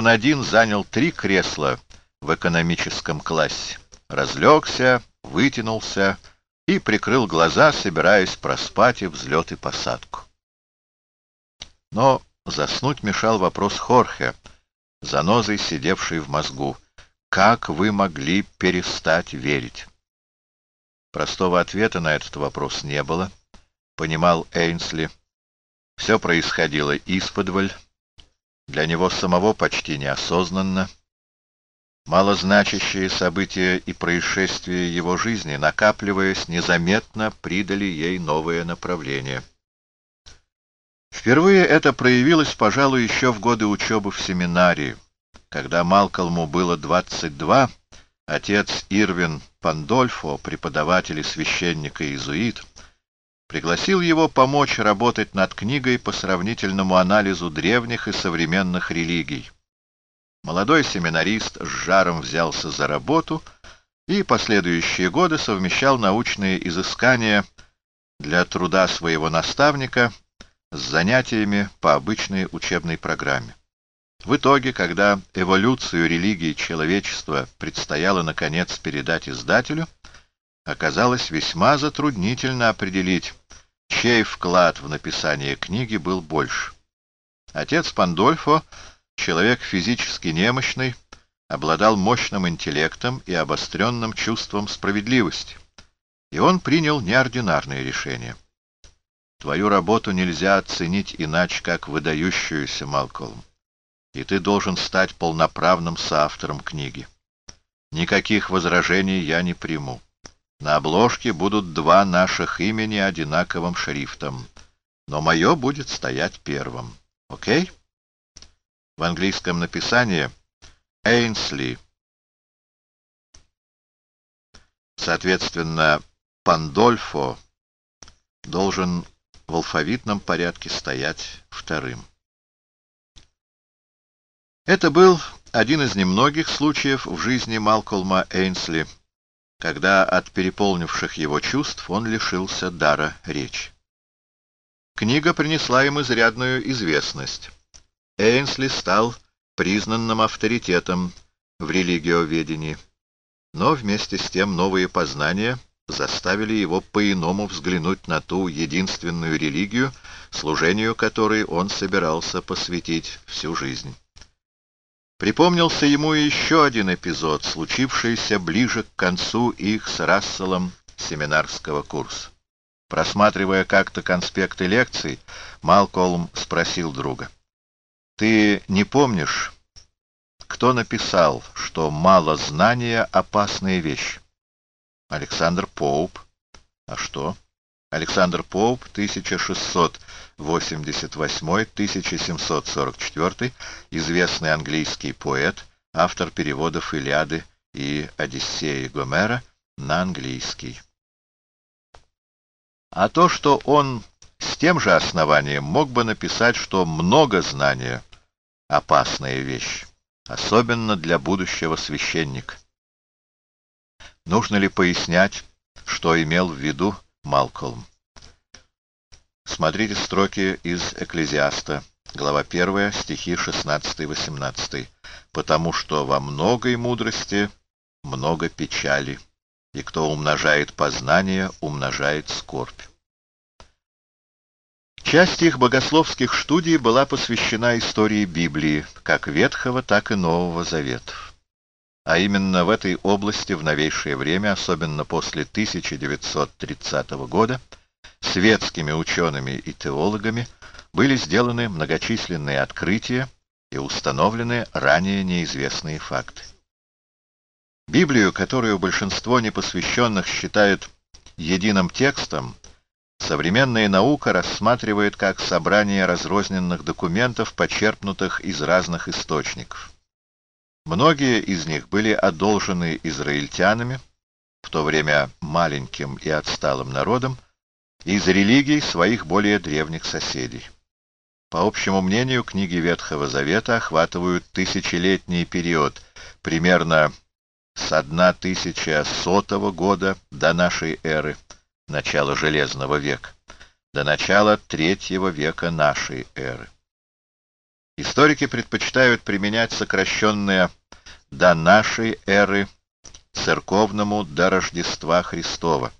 он один занял три кресла в экономическом классе, разлегся, вытянулся и прикрыл глаза, собираясь проспать и взлет и посадку. Но заснуть мешал вопрос Хорхе, занозой сидевший в мозгу. Как вы могли перестать верить? Простого ответа на этот вопрос не было, понимал Эйнсли. Все происходило исподволь, для него самого почти неосознанно. Малозначащие события и происшествия его жизни, накапливаясь незаметно, придали ей новое направление. Впервые это проявилось, пожалуй, еще в годы учебы в семинарии. Когда Малкольму было 22, отец Ирвин Пандольфо, преподаватель и священник и иезуит, пригласил его помочь работать над книгой по сравнительному анализу древних и современных религий. Молодой семинарист с жаром взялся за работу и последующие годы совмещал научные изыскания для труда своего наставника с занятиями по обычной учебной программе. В итоге, когда эволюцию религии человечества предстояло наконец передать издателю, оказалось весьма затруднительно определить, чей вклад в написание книги был больше. Отец Пандольфо, человек физически немощный, обладал мощным интеллектом и обостренным чувством справедливости, и он принял неординарное решение. Твою работу нельзя оценить иначе, как выдающуюся, Малкольм и ты должен стать полноправным соавтором книги. Никаких возражений я не приму. На обложке будут два наших имени одинаковым шрифтом, но мое будет стоять первым. Окей? В английском написании Эйнсли. Соответственно, Пандольфо должен в алфавитном порядке стоять вторым. Это был один из немногих случаев в жизни Малкольма Эйнсли, когда от переполнивших его чувств он лишился дара речи. Книга принесла им изрядную известность. Эйнсли стал признанным авторитетом в религиоведении, но вместе с тем новые познания заставили его по-иному взглянуть на ту единственную религию, служению которой он собирался посвятить всю жизнь. Припомнился ему еще один эпизод, случившийся ближе к концу их с Расселом семинарского курса. Просматривая как-то конспекты лекций, Малколм спросил друга. «Ты не помнишь, кто написал, что мало знания — опасная вещь?» «Александр Поуп». «А что?» Александр Поуп, 1688-1744, известный английский поэт, автор переводов Илиады и Одиссеи Гомера на английский. А то, что он с тем же основанием мог бы написать, что много знания — опасная вещь, особенно для будущего священника. Нужно ли пояснять, что имел в виду Малкольм. Смотрите строки из Экклезиаста, глава 1, стихи 16-18. «Потому что во многой мудрости много печали, и кто умножает познание, умножает скорбь». Часть их богословских студий была посвящена истории Библии, как Ветхого, так и Нового Заветов а именно в этой области в новейшее время, особенно после 1930 года, светскими учеными и теологами были сделаны многочисленные открытия и установлены ранее неизвестные факты. Библию, которую большинство непосвященных считают единым текстом, современная наука рассматривает как собрание разрозненных документов, почерпнутых из разных источников. Многие из них были одолжены израильтянами, в то время маленьким и отсталым народом, из религий своих более древних соседей. По общему мнению, книги Ветхого Завета охватывают тысячелетний период, примерно с 1100 года до нашей эры, начала Железного века, до начала третьего века нашей эры. Историки предпочитают применять сокращенное «до нашей эры» церковному до Рождества Христова.